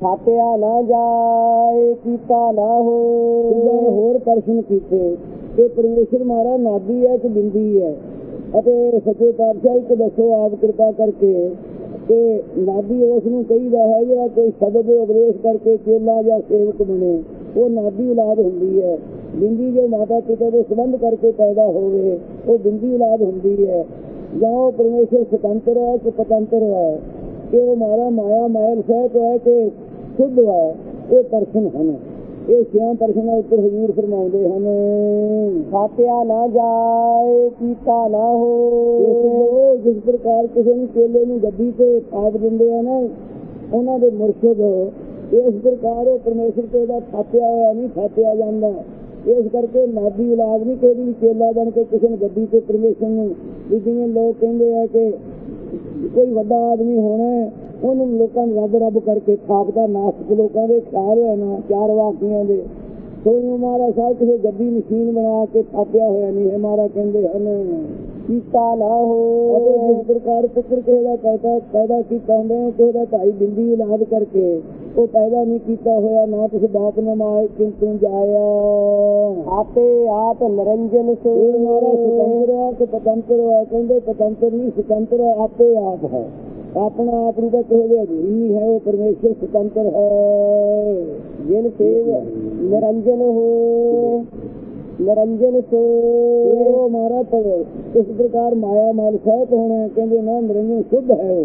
ਥਾਪਿਆ ਨਾ ਜਾਏ, ਕੀਤਾ ਨਾ ਦੂਜਾ ਹੋ ਹੋਰ ਪ੍ਰਸ਼ਨ ਕੀਤੇ। ਕਿ ਪਰਮੇਸ਼ਰ ਮਾਰਾ ਨਾਦੀ ਹੈ ਕਿ ਬਿੰਦੀ ਹੈ। ਅਤੇ ਸੱਚੇ ਪਾਤਸ਼ਾਹ ਇੱਕ ਦੱਸੋ ਆਪ ਕਿਰਪਾ ਕਰਕੇ। ਕਿ ਨਾਦੀ ਉਸ ਨੂੰ ਕਹੀਦਾ ਹੈ ਜਾਂ ਕੋਈ ਸ਼ਬਦ ਉਪਦੇਸ਼ ਕਰਕੇ ਚੇਲਾ ਜਾਂ ਸੇਵਕ ਬਣੇ, ਉਹ ਨਾਦੀ ਔਲਾਦ ਹੁੰਦੀ ਹੈ। ਬਿੰਦੀ ਜੋ ਮਾਤਾ ਪਿਤਾ ਦੇ ਸੰਬੰਧ ਕਰਕੇ ਪੈਦਾ ਹੋਵੇ, ਉਹ ਬਿੰਦੀ ਔਲਾਦ ਹੁੰਦੀ ਹੈ। ਜਾਂ ਉਹ ਪਰਮੇਸ਼ਰ ਸੁਤੰਤਰ ਹੈ ਕਿ ਪਤੰਤਰ ਹੈ? ਕਿ ਉਹ ਮਾਰਾ ਮਾਇਆ ਮਾਇਲ ਸਹਿਤ ਹੈ ਕਿ ਸ਼ੁੱਧ ਹੈ ਇਹ ਪ੍ਰਸ਼ਨ ਹਨ। ਇਹ ਛਿਆਂ ਪ੍ਰਸ਼ਨਾਂ ਉੱਪਰ ਹਜ਼ੂਰ ਫਰਮਾਉਂਦੇ ਹਨ। ਥਾਪਿਆ ਨਾ ਜਾਏ ਕੀਤਾ ਨਾ ਇਸ ਹੋ ਜਿਸ ਪ੍ਰਕਾਰ ਕਿਸੇ ਨੂੰ ਕੇਲੇ ਨੂੰ ਗੱਡੀ ਤੇ ਆਪ ਦਿੰਦੇ ਆ ਨਾ ਉਹਨਾਂ ਦੇ ਮੁਰਸ਼ਿਦ ਇਸ ਪ੍ਰਕਾਰ ਉਹ ਪਰਮੇਸ਼ਰ ਤੇ ਦਾ ਥਾਪਿਆ ਹੋਇਆ ਨਹੀਂ ਥਾਪਿਆ ਜਾਂਦਾ। ਇਸ ਕਰਕੇ ਨਾਦੀ ਔਲਾਦ ਨਹੀਂ ਕਿਸੇ ਵੀ ਚੇਲਾ ਬਣ ਕੇ ਕਿਸੇ ਨੂੰ ਗੱਡੀ ਤੇ ਪਰਮੇਸ਼ਰ ਨੂੰ ਜਿਵੇਂ ਲੋਕ ਕਹਿੰਦੇ ਆ ਕਿ ਕੋਈ ਵੱਡਾ ਆਦਮੀ ਹੋਣਾ ਉਹਨੂੰ ਲੋਕਾਂ ਨੇ ਰੱਬ ਰੱਬ ਕਰਕੇ ਥਾਪਦਾ ਨਾਸਕ ਲੋਕਾਂ ਦੇ ਖਿਆਲ ਹੋਇਆ ਨਾ ਚਾਰ ਵਾਕੀਆਂ ਦੇ। ਕੋਈ ਹਮਾਰਾ ਸਾਹਿਬ ਕਿਸੇ ਗੱਡੀ ਮਸ਼ੀਨ ਬਣਾ ਕੇ ਥਾਪਿਆ ਹੋਇਆ ਨਹੀਂ ਹੈ ਮਾਰਾ ਕਹਿੰਦੇ ਹਨ ਕੀਤਾ ਨਾ ਅਤੇ ਹੋ ਜਿਸ ਪ੍ਰਕਾਰ ਪੁੱਤਰ ਦਾ ਪੈਦਾ ਪੈਦਾ ਕੀਤਾ ਹੁੰਦਾ ਹੈ ਦਾ ਭਾਈ ਬਿੰਦੀ ਇਲਾਜ ਕਰਕੇ ਉਹ ਪੈਦਾ ਨਹੀਂ ਕੀਤਾ ਹੋਇਆ ਨਾ ਤੁਸੀਂ ਬਾਪ ਨੇ ਮਾਏ ਕਿੰਤੂ ਜਾਇਆ। ਆਪੇ ਆਪ ਨਿਰੰਜਨ ਸੋ। ਮਾਰਾ ਸੁਤੰਤਰ ਹੈ ਕਿ ਪਤੰਤਰ ਹੈ ਕਹਿੰਦੇ ਪਤੰਤਰ ਨਹੀਂ ਸੁਤੰਤਰ ਆਪੇ ਆਪ ਹੈ। ਆਪਣਾ ਆਪ ਨੂੰ ਤਾਂ ਕਿਸੇ ਦੇ ਹੈ, ਉਹ ਪਰਮੇਸ਼ਰ ਸੁਤੰਤਰ ਹੈ। ਜਿਨ ਸੇਵ ਨਿਰੰਜਨ ਹੋ। ਨਿਰੰਜਨ ਸੋ। ਉਹ ਮਾਰਾ ਪਰ ਇਸ ਪ੍ਰਕਾਰ ਮਾਇਆ ਮਲ ਸਹਿਤ ਹੋਣਾ ਕਹਿੰਦੇ, ਨਾ, ਨਿਰੰਜਨ ਸ਼ੁੱਧ ਹੈ ਉਹ।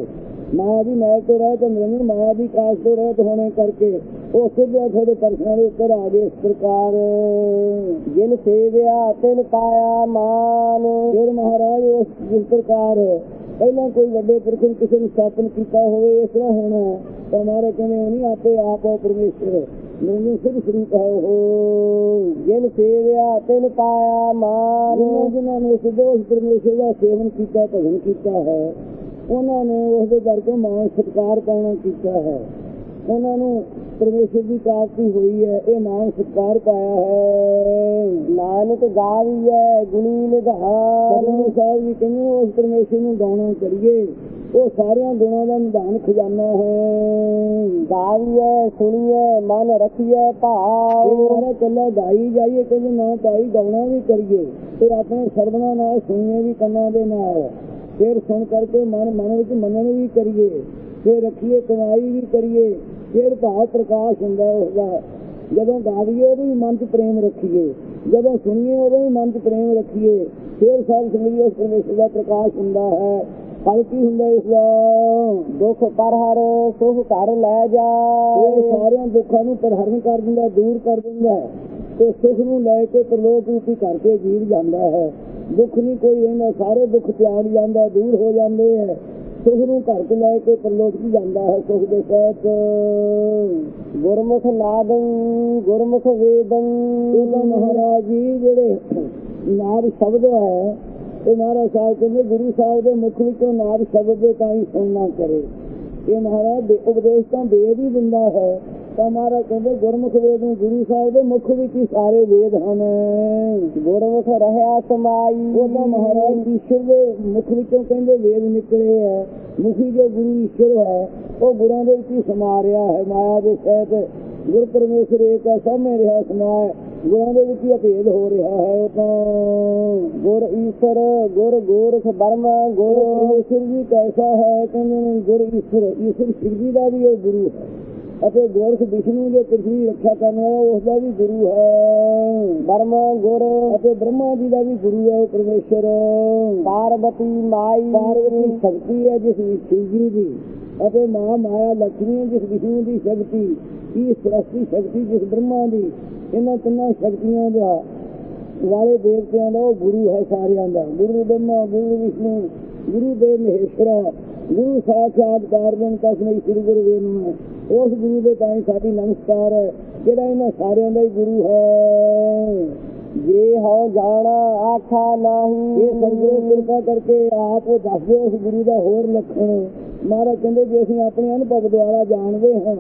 ਮਾਇਆ ਦੀ ਮੈਲ ਤੋਂ ਰਹਿਤ ਨਿਰੰਜਨ ਮਾਇਆ ਦੀ ਕਾਸ਼ ਤੋਂ ਰਹਿਤ ਹੋਣੇ ਕਰਕੇ ਉਹ ਸ਼ੁੱਧ ਹੈ, ਤੁਹਾਡੇ ਪਰਸਨਾਂ ਦੇ ਉੱਪਰ ਆ ਗਏ ਇਸ ਪ੍ਰਕਾਰ। ਜਿਨ ਸੇਵਿਆ, ਤਿਨ ਪਾਇਆ ਮਾਨ। ਫਿਰ ਮਹਾਰਾਜ ਉਸ ਜਿਸ ਪ੍ਰਕਾਰ ਪਹਿਲਾਂ ਕੋਈ ਵੱਡੇ ਪੁਰਖ ਨੇ ਕਿਸੇ ਨੂੰ ਸਥਾਪਨ ਕੀਤਾ ਹੋਵੇ ਇਸ ਤਰ੍ਹਾਂ ਹੋਣਾ ਤਾਂ ਮਾਰੇ ਕਹਿੰਦੇ ਨਹੀਂ ਆਪੇ ਆਪ ਉਹ ਪਰਮੇਸ਼ਰ। ਨਿਰੰਜਨ ਸਿਰ ਸਰੂਪ ਹੈ ਉਹ। ਜਿਨ ਸੇਵਿਆ ਤਿਨ ਪਾਇਆ ਮਾਨ ਜਿਨ੍ਹਾਂ ਨੇ ਸਿੱਧੋਸ ਪਰਮੇਸ਼ਰ ਦਾ ਸੇਵਨ ਕੀਤਾ ਭਜਨ ਕੀਤਾ ਹੈ ਉਹਨਾਂ ਨੇ ਉਸ ਦੇ ਕਰਕੇ ਮਾਨ ਸਤਕਾਰ ਪਾਉਣਾ ਕੀਤਾ ਹੈ। ਉਹਨਾਂ ਨੂੰ ਪਰਮੇਸ਼ਰ ਦੀ ਪ੍ਰਾਪਤੀ ਹੋਈ ਹੈ ਇਹ ਮਾਨ ਸਤਕਾਰ ਪਾਇਆ ਹੈ। ਨਾਨਕ ਗਾਵੀਐ ਗੁਣੀ ਨਿਧਾਨ। ਸਾਹਿਬ ਜੀ ਕਹਿੰਦੇ ਉਸ ਪਰਮੇਸ਼ਰ ਨੂੰ ਗਾਉਣਾ ਕਰੀਏ ਉਹ ਸਾਰਿਆਂ ਗੁਣਾਂ ਦਾ ਨਿਧਾਨ ਖਜ਼ਾਨਾ ਹੈ। ਗਾਵੀਐ ਸੁਣੀਐ ਮਨ ਇਹ ਭਾਵ। ਮਾਰਾ ਕੱਲਾ ਗਾਈ ਜਾਈਏ ਕਹਿੰਦੇ ਨਾ ਭਾਈ ਗਾਉਣਾ ਵੀ ਕਰੀਏ। ਤੇ ਆਪਣੇ ਸਰਵਣਾ ਨਾਲ ਸੁਣੀਏ ਵੀ ਕੰਨਾਂ ਦੇ ਨਾਲ। ਫਿਰ ਸੁਣ ਕਰਕੇ ਮਨ ਮਨ ਵਿੱਚ ਮੰਨਣ ਵੀ ਕਰੀਏ। ਫਿਰ ਰੱਖੀਏ ਕਮਾਈ ਵੀ ਕਰੀਏ। ਫਿਰ ਭਾਵ ਪ੍ਰਕਾਸ਼ ਹੁੰਦਾ ਹੈ ਉਸਦਾ। ਜਦੋਂ ਗਾਵੀਏ ਉਦੋਂ ਵੀ ਮਨ 'ਚ ਪ੍ਰੇਮ ਰੱਖੀਏ। ਜਦੋਂ ਸੁਣੀਏ ਉਦੋਂ ਵੀ ਮਨ 'ਚ ਪ੍ਰੇਮ ਰੱਖੀਏ। ਫਿਰ ਸਾਰੀ ਸੰਗਤੀ ਉਸ ਪਰਮੇਸ਼ਰ ਦਾ ਪ੍ਰਕਾਸ਼ ਹੁੰਦਾ ਹੈ। ਫਲ ਕੀ ਹੁੰਦਾ ਇਸ ਦਾ? ਦੁਖ ਪਰ ਹਰ ਸੁਖ ਕਰ ਲੈ ਇਹ ਜਾਏ ਸਾਰਿਆਂ ਦੁੱਖਾਂ ਨੂੰ ਪਰਹਰਨ ਕਰ ਦਿੰਦਾ ਦੂਰ ਕਰ ਦਿੰਦਾ ਹੈ। ਤੇ ਸੁਖ ਨੂੰ ਲੈ ਕੇ ਪ੍ਰਲੋਕ ਰੂਪੀ ਕਰਕੇ ਜੀਵ ਜਾਂਦਾ ਹੈ। ਦੁੱਖ ਨਹੀਂ ਕੋਈ ਇਹਨਾਂ ਸਾਰੇ ਦੁੱਖ ਤਿਆਗ ਜਾਂਦਾ ਦੂਰ ਹੋ ਜਾਂਦੇ ਹੈ। ਸੁਖ ਨੂੰ ਘਰ ਚ ਲੈ ਕੇ ਪ੍ਰਲੋਕ ਚ ਜਾਂਦਾ ਹੈ ਸੁਖ ਦੇ ਸਹਿਤ। ਗੁਰਮੁਖ ਨਾਦੰ ਗੁਰਮੁਖ ਵੇਦੰ। ਇਹਦਾ ਮਹਾਰਾਜ ਜੀ ਜਿਹੜੇ ਨਾਦ ਸ਼ਬਦ ਹੈ ਇਹ ਮਹਾਰਾਜ ਸਾਹਿਬ ਕਹਿੰਦੇ ਗੁਰੂ ਸਾਹਿਬ ਦੇ ਮੁਖ ਵਿੱਚੋਂ ਨਾਦ ਸ਼ਬਦ ਦੇ ਤਾਂ ਹੀ ਸੁਣਨਾ ਕਰੇ। ਇਹ ਮਹਾਰਾਜ ਦੇ ਉਪਦੇਸ਼ ਤਾਂ ਵੇਦ ਹੀ ਦਿੰਦਾ ਹੈ। ਤਾਂ ਮਹਾਰਾਜ ਕਹਿੰਦੇ, ਗੁਰਮੁਖ ਵੇਦ ਨੂੰ ਗੁਰੂ ਸਾਹਿਬ ਦੇ ਮੁਖ ਵਿੱਚ ਹੀ ਸਾਰੇ ਵੇਦ ਹਨ। ਗੁਰਮੁਖ ਰਹਿਆ ਸਮਾਈ। ਉਹ ਤਾਂ ਮਹਾਰਾਜ ਈਸ਼ਵਰ ਦੇ ਮੁਖ ਵਿੱਚੋਂ ਕਹਿੰਦੇ ਵੇਦ ਨਿਕਲੇ ਹੈ ਮੁਖੀ ਜੋ ਗੁਰੂ ਈਸ਼ਵਰ ਹੈ, ਉਹ ਗੁਰਾਂ ਦੇ ਵਿੱਚ ਹੀ ਸਮਾ ਰਿਹਾ ਹੈ, ਮਾਇਆ ਦੇ ਸਹਿਤ। ਗੁਰ ਪਰਮੇਸ਼ਰ ਏਕ ਹੈ, ਸਾਹਮਣੇ ਰਿਹਾ ਸਮਾਇ ਗੁਰਾਂ ਦੇ ਵਿੱਚ ਹੀ ਅਭੇਦ ਹੋ ਰਿਹਾ ਹੈ ਉਹ ਤਾਂ। ਗੁਰ ਈਸ਼ਰ, ਗੁਰ ਗੋਰਖ ਬਰਮ ਗੁਰ ਪਰਮੇਸ਼ਰ ਜੀ ਕੈਸਾ ਹੈ? ਕਹਿੰਦੇ ਨੇ ਗੁਰ ਈਸ਼ਰ ਈਸ਼ਵਰ ਸ਼ਿਵ ਜੀ ਦਾ ਵੀ ਉਹ ਗੁਰੂ ਹੈ। ਅਤੇ ਗੋਰਖ ਵਿਸ਼ਨੂੰ ਦੇ ਪ੍ਰਿਥਵੀ ਰੱਖਿਆ ਕਰਨ ਵਾਲਾ ਉਸ ਦਾ ਵੀ ਗੁਰੂ ਹੈ। ਬਰਮ ਗੁਰ ਅਤੇ ਬ੍ਰਹਮਾ ਜੀ ਦਾ ਵੀ ਗੁਰੂ ਹੈ ਪਰਮੇਸ਼ਰ। ਪਾਰਵਤੀ ਮਾਈ। ਪਾਰਵਤੀ ਸ਼ਕਤੀ ਹੈ ਜਿਸ ਵਿੱਚ ਸ਼ਿਵ ਜੀ ਦੀ ਅਤੇ ਮਾਂ ਮਾਇਆ ਲక్ష్ਮੀ ਜਿਸ ਵਿਸ਼ਨੂੰ ਦੀ ਸ਼ਕਤੀ ਇਹ ਸ੍ਰਸ਼ਟੀ ਸ਼ਕਤੀ ਜਿਸ ਬ੍ਰਹਮਾ ਦੀ ਇਹਨਾਂ ਤਿੰਨਾਂ ਸ਼ਕਤੀਆਂ ਦਾ ਵਾਲੇ ਦੇਵਤਿਆਂ ਦਾ ਉਹ ਗੁਰੂ ਹੈ ਸਾਰਿਆਂ ਦਾ। ਗੁਰੂ ਬ੍ਰਹਮਾ ਗੁਰੂ ਵਿਸ਼ਨੂੰ ਗੁਰੂ ਦੇਵ ਮਹੇਸ਼ਵਰਾ ਗੁਰੂ ਸਾਖਾਤ ਕਾਰਨ ਤਸਮੈ ਸ੍ਰੀ ਗੁਰੂ ਵੇਨੂ ਉਸ ਗੁਰੂ ਦੇ ਤਾਂ ਸਾਡੀ ਨਮਸਕਾਰ ਹੈ ਜਿਹੜਾ ਇਹਨਾਂ ਸਾਰਿਆਂ ਦਾ ਹੀ ਗੁਰੂ ਹੈ। ਜੇ ਹਉ ਜਾਣਾ ਆਖਾ ਨਾਹੀ ਇਹ ਸੰਗਤ ਕਿਰਪਾ ਕਰਕੇ ਆਪ ਦੱਸ ਦਿਓ ਉਸ ਗੁਰੂ ਦਾ ਹੋਰ ਲੱਖਣ। ਮਹਾਰਾਜ ਕਹਿੰਦੇ ਜੇ ਅਸੀਂ ਆਪਣੇ ਅਨੁਭਵ ਦੁਆਰਾ ਜਾਣਦੇ ਹਾਂ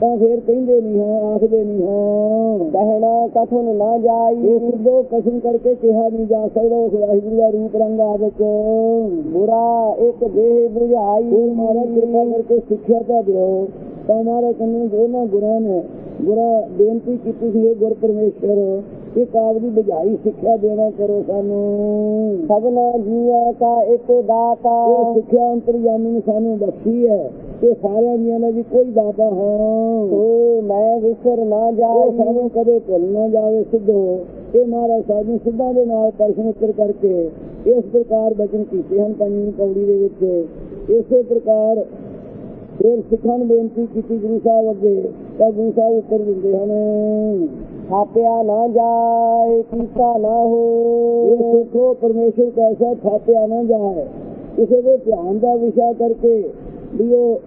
ਤਾਂ ਫਿਰ ਕਹਿੰਦੇ ਨਹੀਂ ਹਾਂ ਆਖਦੇ ਨਹੀਂ ਹਾਂ। ਕਹਿਣਾ ਕਥਨ ਨਾ ਜਾਈ। ਇਹ ਸਿੱਧੋ ਕਸਮ ਕਰਕੇ ਕਿਹਾ ਨਹੀਂ ਜਾ ਸਕਦਾ ਉਸ ਵਾਹਿਗੁਰੂ ਦਾ ਰੂਪ ਰੰਗ ਆਦਿਕ। ਬੁਰਾ ਇੱਕ ਦੇਹ ਫਿਰ 부ਝਾਈ ਮਹਾਰਾਜ ਕਿਰਪਾ ਕਰਕੇ ਸਿੱਖਿਆ ਤਾਂ ਦਿਓ। ਤਾਂ ਹਮਾਰੇ ਕੰਨੇ ਉਹਨਾਂ ਗੁਰਾਂ ਨੇ ਗੁਰਾ ਬੇਨਤੀ ਕੀਤੀ ਸੀ ਇਹ ਗੁਰ ਪਰਮੇਸ਼ਰ ਇਹ ਕਾਬ ਦੀ ਬੁਝਾਈ ਸਿੱਖਿਆ ਦੇਣਾ ਕਰੋ ਸਾਨੂੰ। ਸਭਨਾ ਜੀਵਾਂ ਕਾ ਇੱਕ ਦਾਤਾ। ਇਹ ਸਿੱਖਿਆ ਅੰਤਰਯਾਮੀ ਨੇ ਸਾਨੂੰ ਬਖਸ਼ੀ ਹੈ ਇਹ ਸਾਰਿਆਂ ਜੀਆਂ ਦਾ ਵੀ ਕੋਈ ਦਾਤਾ ਹਾਂ। ਤੋ ਮੈਂ ਵਿਸਰ ਨਾ ਜਾਈ। ਸਾਨੂੰ ਕਦੇ ਭੁੱਲ ਨਾ ਜਾਵੇ ਸਿੱਧੋ। ਇਹ ਮਹਾਰਾਜ ਸਾਧੂ ਸਿੱਧਾਂ ਦੇ ਨਾਲ ਦਰਸ਼ਨ ਉੱਤਰ ਕਰਕੇ ਇਸ ਪ੍ਰਕਾਰ ਬਚਨ ਕੀਤੇ ਹਨ ਪੰਜਵੀਂ ਪੌੜੀ ਦੇ ਵਿੱਚ। ਇਸੇ ਪ੍ਰਕਾਰ ਫਿਰ ਸਿੱਖਾਂ ਨੂੰ ਬੇਨਤੀ ਕੀਤੀ ਗੁਰੂ ਸਾਹਿਬ ਅੱਗੇ, ਤਾਂ ਗੁਰੂ ਸਾਹਿਬ ਉੱਤਰ ਦਿੰਦੇ ਹਨ ਥਾਪਿਆ ਨਾ ਜਾਏ, ਕੀਤਾ ਨਾ ਇਹ ਹੋ ਪਰਮੇਸ਼ਰ ਕੈਸਾ ਥਾਪਿਆ ਨਾ ਜਾਏ। ਕਿਸੇ ਦੇ ਧਿਆਨ ਦਾ ਵਿਸ਼ਾ ਕਰਕੇ ਵੀ ਉਹ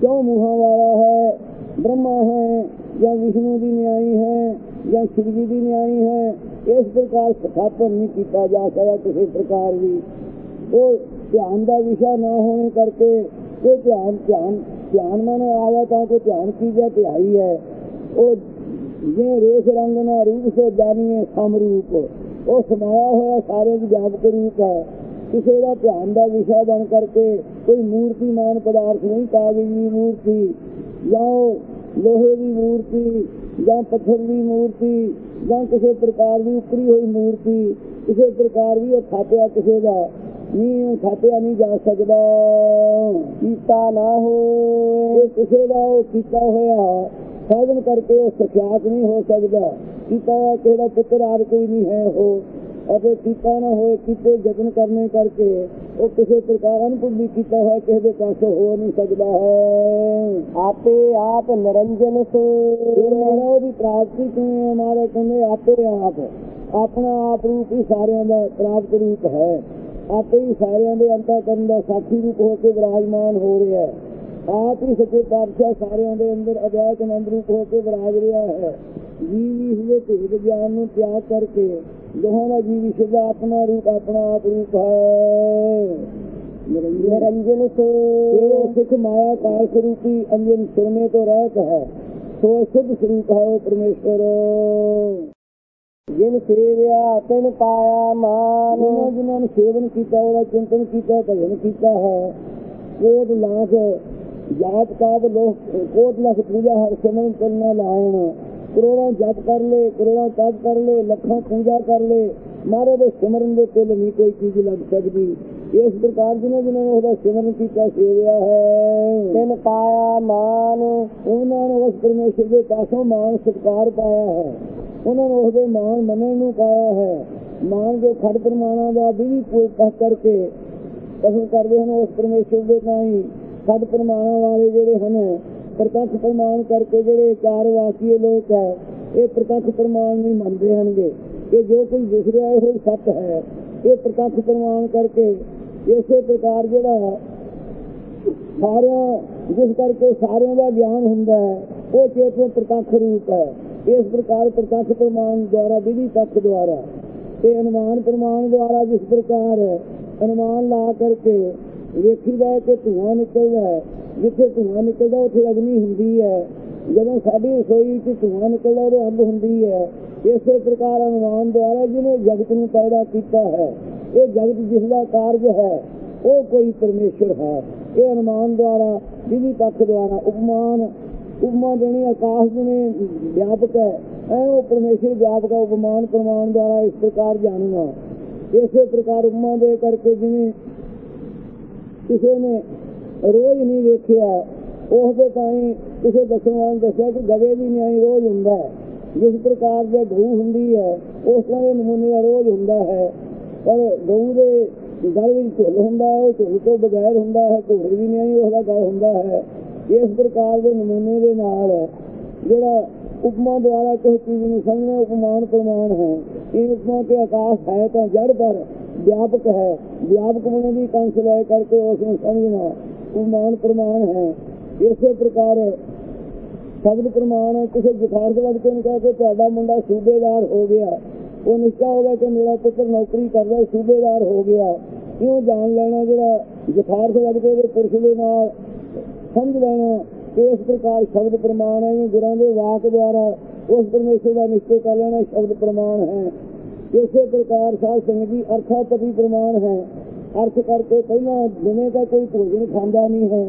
ਕਿਉਂ ਮੂਹਾਂ ਵਾਲਾ ਹੈ, ਬ੍ਰਹਮਾ ਹੈ, ਜਾਂ ਵਿਸ਼ਨੂੰ ਦੀ ਨਿਆਈ ਹੈ, ਜਾਂ ਸ਼ਿਵ ਜੀ ਦੀ ਨਿਆਈ ਹੈ, ਇਸ ਪ੍ਰਕਾਰ ਸਥਾਪਨ ਨਹੀਂ ਕੀਤਾ ਜਾ ਸਕਦਾ ਕਿਸੇ ਪ੍ਰਕਾਰ ਵੀ। ਉਹ ਧਿਆਨ ਦਾ ਵਿਸ਼ਾ ਨਾ ਹੋਣੇ ਕਰਕੇ ਕੋਈ ਧਿਆਨ ਧਿਆਨ ਧਿਆਨ ਮਨ ਆਵੇ ਤਾਂ ਕੋਈ ਧਿਆਨ ਕੀਜੇ ਧਿਆਈ ਹੈ? ਉਹ ਜੇ ਰੇਖ ਰੰਗ ਨਾ ਰੂਪ ਸੇ ਜਾਣੀਏ ਸਮਰੂਪ। ਉਹ ਸਮਾਇਆ ਹੋਇਆ ਸਾਰੇ ਦੀ ਰੂਪ ਹੈ। ਕਿਸੇ ਦਾ ਧਿਆਨ ਦਾ ਵਿਸ਼ਾ ਬਣ ਕਰਕੇ ਕੋਈ ਮੂਰਤੀਮਾਨ ਪਦਾਰਥ ਨਹੀਂ ਕਾਗਜ਼ ਦੀ ਮੂਰਤੀ। ਜਾਂ ਉਹ ਲੋਹੇ ਦੀ ਮੂਰਤੀ, ਜਾਂ ਪੱਥਰ ਦੀ ਮੂਰਤੀ, ਜਾਂ ਕਿਸੇ ਪ੍ਰਕਾਰ ਦੀ ਉਕਰੀ ਹੋਈ ਮੂਰਤੀ। ਕਿਸੇ ਪ੍ਰਕਾਰ ਦੀ ਉਹ ਥਾਪਿਆ ਕਿਸੇ ਦਾ। ਨਹੀਂ ਉਹ ਥਾਪਿਆ ਨਹੀਂ ਜਾ ਸਕਦਾ। ਕੀਤਾ ਨਾ ਹੋ ਕਿਸੇ ਦਾ ਉਹ ਕੀਤਾ ਹੋਇਆ ਸਾਧਨ ਕਰਕੇ ਉਹ ਸਖਿਆਤ ਨਹੀਂ ਹੋ ਸਕਦਾ। ਕੀਤਾ ਦਾ ਪੁੱਤਰ ਆਰ ਕੋਈ ਨਹੀਂ ਹੈ ਉਹ। ਅਤੇ ਕੀਤਾ ਨਾ ਹੋਏ ਕਿਤੇ ਯਤਨ ਕਰਨੇ ਕਰਕੇ ਉਹ ਕਿਸੇ ਪ੍ਰਕਾਰ ਅਨੁਭਵ ਕੀਤਾ ਹੋਇਆ ਕਿਸੇ ਦੇ ਪਾਸੋਂ ਹੋ ਨਹੀਂ ਸਕਦਾ ਹੈ। ਆਪੇ ਆਪ ਨਿਰੰਜਨ ਸੋ। ਮਾਰਾ ਉਹਦੀ ਪ੍ਰਾਪਤੀ ਹੈ? ਮਾਰੇ ਕਹਿੰਦੇ ਆਪੇ ਆਪ। ਆਪਣਾ ਆਪ ਰੂਪ ਹੀ ਸਾਰਿਆਂ ਦਾ ਪ੍ਰਾਪਤ ਰੂਪ ਹੈ। ਆਪੇ ਹੀ ਸਾਰਿਆਂ ਦੇ ਅੰਤਾ ਕਰਨ ਦਾ ਸਾਖੀ ਰੂਪ ਹੋ ਕੇ ਵਿਰਾਜਮਾਨ ਹੋ ਰਿਹਾ ਹੈ। ਆਪ ਹੀ ਸੱਚੇ ਪਾਤਸ਼ਾਹ ਸਾਰਿਆਂ ਦੇ ਅੰਦਰ ਅਦੈਤ ਆਨੰਦ ਰੂਪ ਹੋ ਕੇ ਵਿਰਾਜ ਰਿਹਾ ਹੈ। ਜੀਵ ਹੁਏ ਭੇਦ ਗਿਆਨ ਨੂੰ ਤਿਆਗ ਕਰਕੇ ਦੋਹਾਂ ਦਾ ਜੀਵ ਸਿੱਧਾ ਆਪਣਾ ਰੂਪ ਆਪਣਾ ਆਪ ਰੂਪ ਹੈ। ਨਿਰੰਜਨ। ਸੋ। ਸਿੱਖ ਮਾਇਆ ਕਾਲ ਸਰੂਪੀ ਅੰਜਨ ਸੋਨੇ ਤੋਂ ਰਹਿਤ ਹੈ। ਸੋ ਸਿੱਧ ਸਰੂਪ ਹੈ ਉਹ ਪਰਮੇਸ਼ਰ ਜਿਨ ਸੇਵਿਆ, ਤਿਨ ਪਾਇਆ ਮਾਨ। ਜਿਨ੍ਹਾਂ ਜਿਨ੍ਹਾਂ ਨੇ ਸੇਵਨ ਕੀਤਾ, ਉਹਦਾ ਚਿੰਤਨ ਕੀਤਾ, ਭਜਨ ਕੀਤਾ ਹੈ। ਕੋਟ ਲੱਖ ਜਾਤ ਕਾਬ ਲੋਕ, ਕੋਟ ਲੱਖ ਪੂਜਾ ਹਰ ਸਿਮਰਨ ਕਰਨਾ ਲਾਇਣ। ਕਰੋੜਾਂ ਜਪ ਕਰ ਲੈ, ਕਰੋੜਾਂ ਤਪ ਕਰ ਲੈ, ਲੱਖਾਂ ਪੂਜਾ ਕਰ ਲੈ। ਮਾਰੇ ਦੇ ਸਿਮਰਨ ਦੇ ਤੁਲ ਨਹੀਂ ਕੋਈ ਚੀਜ਼ ਲੱਗ ਸਕਦੀ। ਇਸ ਪ੍ਰਕਾਰ ਜਿਨ੍ਹਾਂ ਜਿਨ੍ਹਾਂ ਨੇ ਉਹਦਾ ਸਿਮਰਨ ਕੀਤਾ ਸੇਵਿਆ ਹੈ। ਤਿਨ ਪਾਇਆ ਮਾਨ। ਉਹਨਾਂ ਨੂੰ ਉਸ ਪਰਮੇਸ਼ਰ ਦੇ ਪਾਸੋਂ ਮਾਣ ਸਤਿਕਾਰ ਪਾਇਆ ਹੈ। ਉਹਨਾਂ ਨੂੰ ਉਹਦੇ ਮਾਣ ਮੰਨਣ ਨੂੰ ਪਾਇਆ ਹੈ। ਮਾਣ ਜੋ ਖੜ ਪ੍ਰਮਾਣਾਂ ਦਾ ਵੀ ਪੂਰਾ ਕਰਕੇ ਕਸਮ ਕਰਦੇ ਹਨ ਉਸ ਪਰਮੇਸ਼ਰ ਦੇ ਤਾਈ। ਖੜ ਪ੍ਰਮਾਣਾਂ ਵਾਲੇ ਜਿਹੜੇ ਹਨ ਪ੍ਰਤੱਖ ਪ੍ਰਮਾਣ ਕਰਕੇ ਜਿਹੜੇ ਚਾਰ ਵਾਸੀਏ ਲੋਕ ਹੈ ਇਹ ਪ੍ਰਤੱਖ ਪ੍ਰਮਾਣ ਨਹੀਂ ਮੰਨਦੇ ਹਨਗੇ ਕਿ ਜੋ ਕੁਝ ਦਿਖ ਰਿਹਾ ਹੈ ਉਹ ਸੱਚ ਹੈ। ਇਹ ਪ੍ਰਤੱਖ ਪ੍ਰਮਾਣ ਕਰਕੇ ਇਸੇ ਪ੍ਰਕਾਰ ਜਿਹੜਾ ਸਾਰਿਆਂ, ਜਿਸ ਕਰਕੇ ਸਾਰਿਆਂ ਦਾ ਗਿਆਨ ਹੁੰਦਾ ਹੈ, ਉਹ ਚੇਤਨ ਪ੍ਰਤੱਖ ਰੂਪ ਹੈ। ਇਸ ਪ੍ਰਕਾਰ ਪ੍ਰਤੱਖ ਪ੍ਰਮਾਣ ਦੁਆਰਾ, ਵਿਧੀ ਤੱਕ ਦੁਆਰਾ, ਤੇ ਅਨੁਮਾਨ ਪ੍ਰਮਾਣ ਦੁਆਰਾ ਜਿਸ ਪ੍ਰਕਾਰ ਅਨੁਮਾਨ ਲਾ ਕਰਕੇ ਵੇਖੀਦਾ ਹੈ ਕਿ ਧੂਆਂ ਨਿਕਲਦਾ ਹੈ, ਜਿੱਥੇ ਧੂਆਂ ਨਿਕਲਦਾ ਉੱਥੇ ਅਗਨੀ ਹੁੰਦੀ ਹੈ। ਜਦੋਂ ਸਾਡੀ ਰਸੋਈ ਵਿੱਚ ਧੂਆਂ ਨਿਕਲਦਾ ਉਹ ਅੱਗ ਹੁੰਦੀ ਹੈ। ਇਸੇ ਪ੍ਰਕਾਰ ਅਨੁਮਾਨ ਦੁਆਰਾ ਜਿਹਨੇ ਜਗਤ ਨੂੰ ਪੈਦਾ ਕੀਤਾ ਹੈ ਇਹ ਜਗਤ ਜਿਸ ਦਾ ਕਾਰਜ ਹੈ, ਉਹ ਕੋਈ ਪਰਮੇਸ਼ਰ ਹੈ। ਇਹ ਅਨੁਮਾਨ ਦੁਆਰਾ ਵਿਧੀ ਪੱਖ ਦੁਆਰਾ ਉਪਮਾਨ ਉਪਮਾ ਦੇਣੀ, ਆਕਾਸ਼ ਜਿਵੇਂ ਵਿਆਪਕ ਹੈ। ਐ ਉਹ ਪਰਮੇਸ਼ਰ ਵਿਆਪਕ ਹੈ, ਉਪਮਾਨ ਪ੍ਰਮਾਣ ਦੁਆਰਾ ਇਸ ਪ੍ਰਕਾਰ ਜਾਣੂਗਾ। ਇਸੇ ਪ੍ਰਕਾਰ ਉਪਮਾ ਦੇ ਕਰਕੇ ਜਿਵੇਂ ਕਿਸੇ ਨੇ ਰੋਜ਼ ਨਹੀਂ ਵੇਖਿਆ, ਉਸ ਦੇ ਤਾਈਂ ਕਿਸੇ ਦੱਸਣ ਵਾਲੇ ਦੱਸਿਆ ਕਿ ਗਵੇ ਵੀ ਨਿਆਈ ਰੋਜ਼ ਹੁੰਦਾ ਹੈ। ਜਿਸ ਪ੍ਰਕਾਰ ਦੇ ਗਊ ਹੁੰਦੀ ਹੈ, ਉਸ ਤਰ੍ਹਾਂ ਦੇ ਨਮੂਨੇ ਰੋਜ਼ ਹੁੰਦਾ ਹੈ। ਪਰ ਗਊ ਦੇ ਗਲ ਵਿੱਚ ਝੁੱਲ ਹੁੰਦਾ ਹੈ ਉਹ ਝੁੱਲ ਤੋਂ ਬਗੈਰ ਹੁੰਦਾ ਹੈ ਘੋੜੇ ਵੀ ਨਿਆਈ ਉਹਦਾ ਗਲ ਹੁੰਦਾ ਹੈ। ਇਸ ਪ੍ਰਕਾਰ ਦੇ ਨਮੂਨੇ ਦੇ ਨਾਲ ਜਿਹੜਾ ਉਪਮਾ ਦੁਆਰਾ ਕਿਸੇ ਚੀਜ਼ ਨੂੰ ਸਮਝਣਾ ਉਪਮਾਨ ਪ੍ਰਮਾਣ ਹੈ। ਇਹ ਉਪਮਾ ਤੇ ਆਕਾਸ਼ ਹੈ ਤਾਂ ਜੜ, ਪਰ ਵਿਆਪਕ ਹੈ। ਵਿਆਪਕ ਹੋਣੇ ਦੀ ਕੰਸ ਲੈ ਕਰਕੇ ਉਸ ਨੂੰ ਸਮਝਣਾ ਉਪਮਾਨ ਪ੍ਰਮਾਣ ਹੈ। ਇਸੇ ਪ੍ਰਕਾਰ ਸ਼ਬਦ ਪ੍ਰਮਾਣ ਹੈ। ਕਿਸੇ ਜਥਾਰਥ ਵਕਤ ਨੂੰ ਕਹਿ ਕੇ ਤੁਹਾਡਾ ਮੁੰਡਾ ਸੂਬੇਦਾਰ ਹੋ ਗਿਆ। ਉਹ ਨਿਸ਼ਚਾ ਹੋਗਾ ਕਿ ਮੇਰਾ ਪੁੱਤਰ ਨੌਕਰੀ ਕਰਦਾ ਸੂਬੇਦਾਰ ਹੋ ਗਿਆ। ਕਿਉਂ ਜਾਣ ਲੈਣਾ ਜਿਹੜਾ ਯਥਾਰਥ ਵਕਤ ਦੇ ਪੁਰਸ਼ ਦੇ ਨਾਲ ਸਮਝ ਲੈਣਾ ਕਿ ਇਸ ਪ੍ਰਕਾਰ ਸ਼ਬਦ ਪ੍ਰਮਾਣ ਹੈ, ਇਹ ਗੁਰਾਂ ਦੇ ਵਾਕ ਦੁਆਰਾ ਉਸ ਪਰਮੇਸ਼ਰ ਦਾ ਨਿਸ਼ਚੈ ਕਰ ਲੈਣਾ ਸ਼ਬਦ ਪ੍ਰਮਾਣ ਹੈ। ਇਸੇ ਪ੍ਰਕਾਰ ਸਾਧ ਸੰਗਤ ਜੀ ਅਰਥਾਪਤੀ ਪ੍ਰਮਾਣ ਹੈ। ਅਰਥ ਕਰਕੇ ਪਹਿਲਾਂ ਦਿਨੇ ਦਾ ਕੋਈ ਭੋਜਨ ਖਾਂਦਾ ਨਹੀਂ ਹੈ,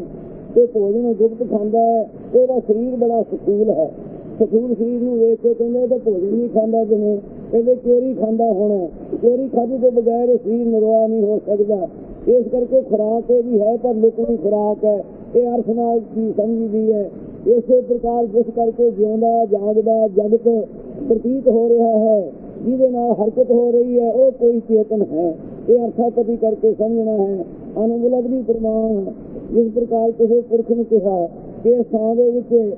ਤੇ ਭੋਜਨ ਗੁਪਤ ਖਾਂਦਾ ਹੈ ਉਹਦਾ ਸਰੀਰ ਬੜਾ ਸਕੂਲ ਹੈ। ਸਕੂਲ ਸਰੀਰ ਨੂੰ ਵੇਖ ਕੇ ਕਹਿੰਦੇ ਇਹ ਤਾਂ ਭੋਜਨ ਨਹੀਂ ਖਾਂਦਾ ਜਿਵੇਂ ਕਹਿੰਦੇ ਚੋਰੀ ਖਾਂਦਾ ਹੋਣਾ ਚੋਰੀ ਖਾਧੇ ਤੋਂ ਬਗੈਰ ਸਰੀਰ ਨਿਰਵਾਹ ਨਹੀਂ ਹੋ ਸਕਦਾ। ਇਸ ਕਰਕੇ ਖੁਰਾਕ ਇਹ ਵੀ ਹੈ, ਪਰ ਲੁਕਵੀਂ ਖੁਰਾਕ ਹੈ। ਇਹ ਅਰਥ ਨਾਲ ਕੀ ਸਮਝਦੀ ਹੈ। ਇਸੇ ਪ੍ਰਕਾਰ ਜਿਸ ਕਰਕੇ ਜਿਉਂਦਾ, ਜਾਗਦਾ, ਜਗਤ ਪ੍ਰਤੀਤ ਹੋ ਰਿਹਾ ਹੈ, ਜਿਹਦੇ ਨਾਲ ਹਰਕਤ ਹੋ ਰਹੀ ਹੈ, ਉਹ ਕੋਈ ਚੇਤਨ ਹੈ। ਇਹ ਅਰਥਾਪਤੀ ਕਰਕੇ ਸਮਝਣਾ ਹੈ। ਅਨੁਬਲਗਨੀ ਪ੍ਰਮਾਣ ਜਿਸ ਪ੍ਰਕਾਰ ਕਿਸੇ ਪੁਰਖ ਨੂੰ ਕਿਹਾ ਕਿ ਇਸ ਥਾਂ ਦੇ ਵਿੱਚ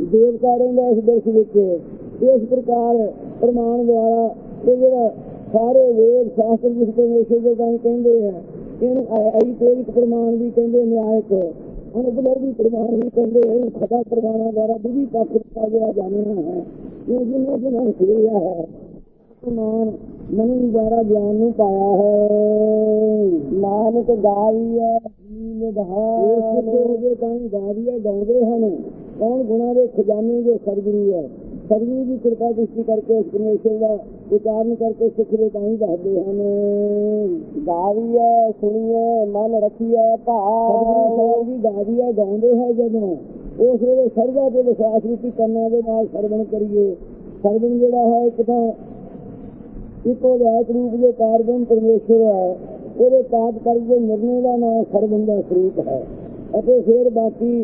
ਦੇਵਤਾ ਰਹਿੰਦਾ ਇਸ ਦੇਸ਼ ਵਿੱਚ। ਇਸ ਪ੍ਰਕਾਰ ਪ੍ਰਮਾਣ ਦੁਆਰਾ ਇਹ ਜਿਹੜਾ ਸਾਰੇ ਵੇਦ ਸ਼ਾਸਤਰ ਜਿਸ ਪਰਮੇਸ਼ਰ ਦੇ ਤਾਂ ਕਹਿੰਦੇ ਆ, ਇਹਨੂੰ ਆਈ ਤੇਰਿਕ ਪ੍ਰਮਾਣ ਵੀ ਕਹਿੰਦੇ ਨਿਆਇਕ। ਅਨੁਪਲਬਧੀ ਪ੍ਰਮਾਣ ਵੀ ਕਹਿੰਦੇ ਇਹਨੂੰ ਖਤਾ ਪ੍ਰਮਾਣਾਂ ਦੁਆਰਾ ਵੀ ਪੱਖ ਦਿੱਤਾ ਗਿਆ ਜਾਣਨਾ ਹੈ। ਇਹ ਜਿਹਨੇ ਜਿਹਨਾਂ ਸਿਰਿਆ ਹੈ ਪ੍ਰਮਾਣ ਮਨੁ ਦੁਆਰਾ ਗਿਆਨ ਨੂੰ ਪਾਇਆ ਹੈ। ਨਾਨਕ ਗਾਈ ਹੈ ਜੀ ਨਿਧਾਨ ਉਹਦੇ ਤਾਂ ਗਾਵੀ ਹੈ ਗਾਉਂਦੇ ਹਨ, ਕੌਣ ਗੁਣਾ ਦੇ ਖਜ਼ਾਨੇ ਜੋ ਸਰਗੁਰੂ ਹੈ? ਸਰਗੁਰੂ ਦੀ ਕਿਰਪਾ ਦ੍ਰਿਸ਼ਟੀ ਕਰਕੇ ਉਸ ਪਰਮੇਸ਼ਰ ਦਾ ਉਚਾਰਨ ਕਰਕੇ ਸਿੱਖ ਦੇ ਤਾਂ ਹੀ ਦੱਸਦੇ ਹਨ। ਗਾਵੀਏ ਸੁਣੀਏ ਮਨ ਰੱਖੀਏ ਭਾਵ ਦੀ ਗਾਵੀਏ ਗਾਉਂਦੇ ਹੈ ਜਦੋਂ। ਉਸ ਵੇਲੇ ਸਰਦਾ ਤੇ ਵਿਸ਼ਵਾਸ ਰੂਪੀ ਕੰਨਾਂ ਦੇ ਨਾਲ ਸਰਵਣ ਕਰੀਏ। ਸਰਵਣ ਜਿਹੜਾ ਹੈ ਇੱਕ ਤਾਂ ਇੱਕੋ ਵਿਆਇਕ ਰੂਪ ਦੇ ਕਾਰਬਨ ਪਰਮੇਸ਼ਰ ਹੈ। ਉਹਦੇ ਤਾਤ ਕਰਕੇ ਨਿਰਣੇ ਦਾ ਨਾਮ ਸਰਵਣ ਦਾ ਸਰੂਪ ਹੈ। ਅਤੇ ਫਿਰ ਬਾਕੀ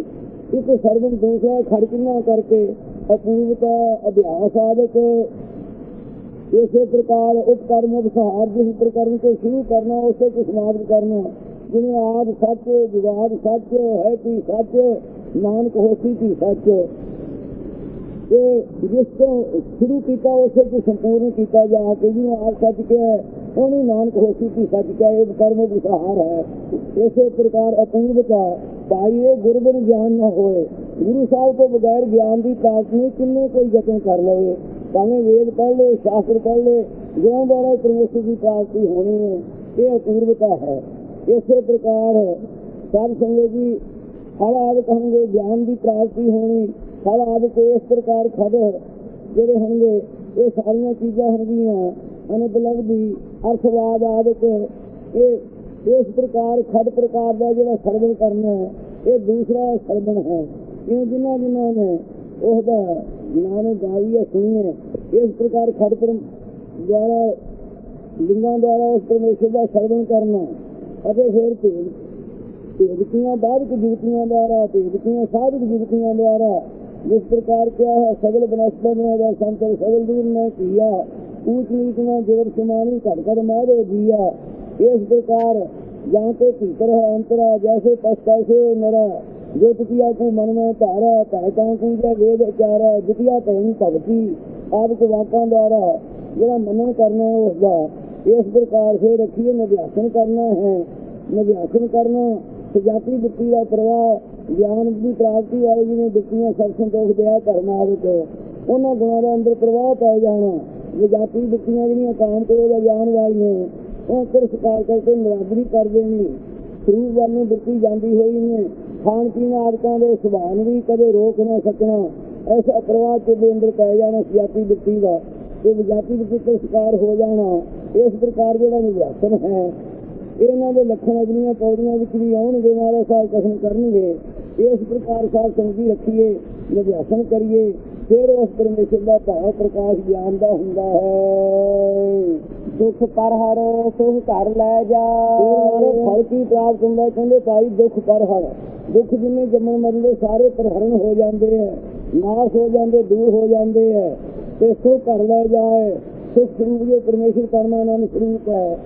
ਇੱਕ ਸਰਵਣ ਦੂਸਰਾ ਖੜਕੀਆਂ ਕਰਕੇ ਹਕੀਮਤ ਅਭਿਆਸ ਆਦਿਕ ਇਸੇ ਪ੍ਰਕਾਰ ਉਪਕਰਮ ਉਪਸਹਾਰ ਜਿਸ ਪ੍ਰਕਰਮ ਤੋਂ ਸ਼ੁਰੂ ਕਰਨਾ, ਉਸੇ ਤੋਂ ਸਮਾਪਤ ਕਰਨਾ। ਜਿਵੇਂ ਆਪ ਸੱਚ ਜਵਾਬ ਸੱਚ, ਹੈ ਕਿ ਸੱਚ, ਨਾਨਕ ਹੋਸੀ ਕੀ ਸੱਚ। ਇਹ ਜਿਸ ਤੋਂ ਸ਼ੁਰੂ ਕੀਤਾ, ਉਸੇ ਤੋਂ ਸੰਪੂਰਨ ਕੀਤਾ ਜਾ ਕੇ ਜਿਵੇਂ ਆਪ ਸੱਚ ਕੇ ਉਹਨੂੰ ਨਾਨਕ ਹੋਸੀ ਕੀ ਸੱਚ ਕਹੇ ਇਹ ਕਰਮ ਉਪਸਹਾਰ ਹੈ। ਇਸੇ ਪ੍ਰਕਾਰ ਅਪੂਰਵਤਾ ਭਾਈ ਇਹ ਗੁਰਬਨ ਗਿਆਨ ਨਾ ਹੋਏ। ਗੁਰੂ ਸਾਹਿਬ ਤੋਂ ਬਗੈਰ ਗਿਆਨ ਦੀ ਪ੍ਰਾਪਤੀ ਨਹੀਂ, ਕਿੰਨੇ ਕੋਈ ਯਤਨ ਕਰ ਲਵੇ? ਭਾਵੇਂ ਵੇਦ ਪੜ੍ਹ ਲੇ, ਸ਼ਾਸਤਰ ਪੜ੍ਹ ਲੇ ਗੁਰਾਂ ਦੁਆਰਾ ਪਰਮੇਸ਼ਰ ਦੀ ਪ੍ਰਾਪਤੀ ਹੋਣੀ ਹੈ, ਇਹ ਅਪੂਰਵਤਾ ਹੈ। ਇਸੇ ਪ੍ਰਕਾਰ ਸਾਧ ਸੰਗਤ ਜੀ, ਫਲ ਆਦਿ ਕਹਾਂਗੇ ਗਿਆਨ ਦੀ ਪ੍ਰਾਪਤੀ ਹੋਣੀ। ਫਲ ਆਦਿ ਕੋਈ ਇਸ ਪ੍ਰਕਾਰ ਖੜ ਜਿਹੜੇ ਹੋਣਗੇ, ਇਹ ਸਾਰੀਆਂ ਚੀਜ਼ਾਂ ਹੋਣਗੀਆਂ। ਅਨੁਪਲਬਧੀ ਅਰਥਵਾਦ ਆਦਿਕ, ਇਹ ਇਸ ਪ੍ਰਕਾਰ ਖੜ ਪ੍ਰਕਾਰ ਦਾ ਜਿਹੜਾ ਸਰਵਣ ਕਰਨਾ ਹੈ, ਇਹ ਦੂਸਰਾ ਸਰਵਣ ਹੈ। ਜਿਉਂ ਜਿਨ੍ਹਾਂ ਜਿਨ੍ਹਾਂ ਨੇ ਉਹਦਾ ਨਾਮ ਗਾਈਏ ਸੁਣੀਏ ਇਸ ਪ੍ਰਕਾਰ ਖੜਪਰ ਦੁਆਰਾ ਲਿੰਗਾਂ ਦੁਆਰਾ ਉਸ ਪਰਮੇਸ਼ਰ ਦਾ ਸਰਵਣ ਕਰਨਾ ਅਤੇ ਫਿਰ ਭੇਦ, ਭੇਦਕੀਆਂ ਬਾਧਕ ਜੀਵਤੀਆਂ ਦੁਆਰਾ, ਭੇਦਕੀਆਂ, ਸਾਧਕ ਜੀਵਤੀਆਂ ਦੁਆਰਾ ਜਿਸ ਪ੍ਰਕਾਰ ਕਿਹਾ ਹੈ, ਸਗਲ ਬਨਸਪਤ ਨੇ ਦਾ ਸੰਤਰ ਸਗਲ ਦੂਰ ਨੇ ਕੀਆ, ਊਚ ਨੀਚ ਨੇ ਜੋਰ ਸਮਾਨੀ ਘਟ ਘਟ ਮਾਰੋ ਜੀਆ। ਇਸ ਪ੍ਰਕਾਰ ਜਾਂ ਤੇ ਭੀਤਰ ਹੈ, ਅੰਤਰਾ, ਜੈਸੇ ਪਸਤੈ ਸੇ ਮੇਰਾ ਜੋ ਤੁਕਿਆ ਕੋ ਮਨ ਮੈਂ ਧਾਰਾ ਧਾਇਕਾਂ ਕੋ ਜੇ ਵੇਦ ਅਚਾਰਾ ਜੁਕਿਆ ਕਹਿਣੀ ਭਗਤੀ, ਆਪ ਕੋ ਵਾਕਾਂ ਦੁਆਰਾ ਜਿਹੜਾ ਮਨਨ ਕਰਨਾ ਹੈ ਉਸ ਦਾ ਇਸ ਪ੍ਰਕਾਰ ਸੇ ਰੱਖੀਏ ਨਿਧਿਆਸਨ ਕਰਨਾ ਹੈ ਨਿਧਿਆਸਨ ਕਰਨਾ ਸਜਾਤੀ ਬੁੱਤੀ ਦਾ ਪ੍ਰਵਾਹ, ਗਿਆਨ ਦੀ ਪ੍ਰਾਪਤੀ ਵਾਲੇ ਜਿਹਨੇ ਦਿੱਤੀਆਂ ਸਭ ਸੰਤੋਖ ਦਿਆ ਕਰਨਾ ਆਵਤ ਉਹਨਾਂ ਗੁਣਾਂ ਦੇ ਅੰਦਰ ਪ੍ਰਵਾਹ ਪੈ ਜਾਣਾ। ਵਿਜਾਤੀ ਬੁੱਤੀਆਂ ਜਿਹੜੀਆਂ ਕਾਮ ਤੋਂ ਦਾ ਗਿਆਨ ਵਾਲੀ ਵਾਲੀਆਂ ਉਹ ਸਿਰ ਸਕਾਰ ਕਰਕੇ ਨਿਰਾਦਰੀ ਕਰਦੇ ਨੇ। ਸਰੂਪ ਵੱਲ ਨੂੰ ਬੁੱਤੀ ਜਾਂਦੀ ਹੋਈ ਨੇ। ਖਾਣ ਪੀਣ ਆਦਿਕਾਂ ਦੇ ਸੁਭਾਅ ਨੂੰ ਵੀ ਕਦੇ ਰੋਕ ਨਾ ਸਕਣਾ। ਐਸਾ ਪ੍ਰਵਾਹ ਦੇ ਅੰਦਰ ਪੈ ਜਾਣਾ ਸਜਾਤੀ ਬੁੱਤੀ ਦਾ ਤੇ ਵਿਜਾਤੀ ਬੁੱਤੀ ਤੋਂ ਹੋ ਜਾਣਾ, ਇਸ ਪ੍ਰਕਾਰ ਜਿਹੜਾ ਨਿਵਾਸਨ ਹੈ, ਇਹਨਾਂ ਦੇ ਲੱਖਣ ਅਗਲੀਆਂ ਪੌੜੀਆਂ ਵਿੱਚ ਵੀ ਆਉਣਗੇ ਮਹਾਰਾਜ ਸਾਹਿਬ ਕਸਮ ਕਰਨਗੇ। ਇਸ ਪ੍ਰਕਾਰ ਸਾਹਿਬ ਸੰਗਤੀ ਰੱਖੀਏ ਨਿਧਿਆਸਨ ਕਰੀਏ, ਫਿਰ ਉਸ ਪਰਮੇਸ਼ਰ ਦਾ ਭਾਵ ਪ੍ਰਕਾਸ਼ ਗਿਆਨ ਦਾ ਹੁੰਦਾ ਹੈ। ਦੁੱਖ ਪਰ ਹਰ, ਸੁਖ ਘਰ ਲੈ ਜਾ। ਫਲ ਕੀ ਪ੍ਰਾਪਤ ਹੁੰਦਾ ਕਹਿੰਦੇ ਭਾਈ ਦੁੱਖ ਪਰ ਹਰ। ਦੁੱਖ ਜਿੰਨੇ ਜੰਮਣ ਮਰਨ ਦੇ ਸਾਰੇ ਪਰਹਰਨ ਹੋ ਜਾਂਦੇ ਹੈ ਨਾਸ਼ ਹੋ ਜਾਂਦੇ, ਦੂਰ ਹੋ ਜਾਂਦੇ ਹੈ ਤੇ ਸੁਖ ਘਰ ਲੈ ਜਾਏ। ਸੁਖ ਸਰੂਪ ਜੋ ਪਰਮੇਸ਼ਰ ਪਰਮਾਨੰਦ ਸਰੂਪ ਹੈ